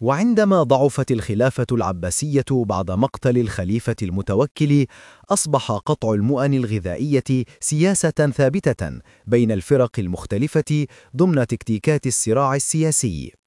وعندما ضعفت الخلافة العباسية بعد مقتل الخليفة المتوكل أصبح قطع المؤن الغذائية سياسة ثابتة بين الفرق المختلفة ضمن تكتيكات الصراع السياسي.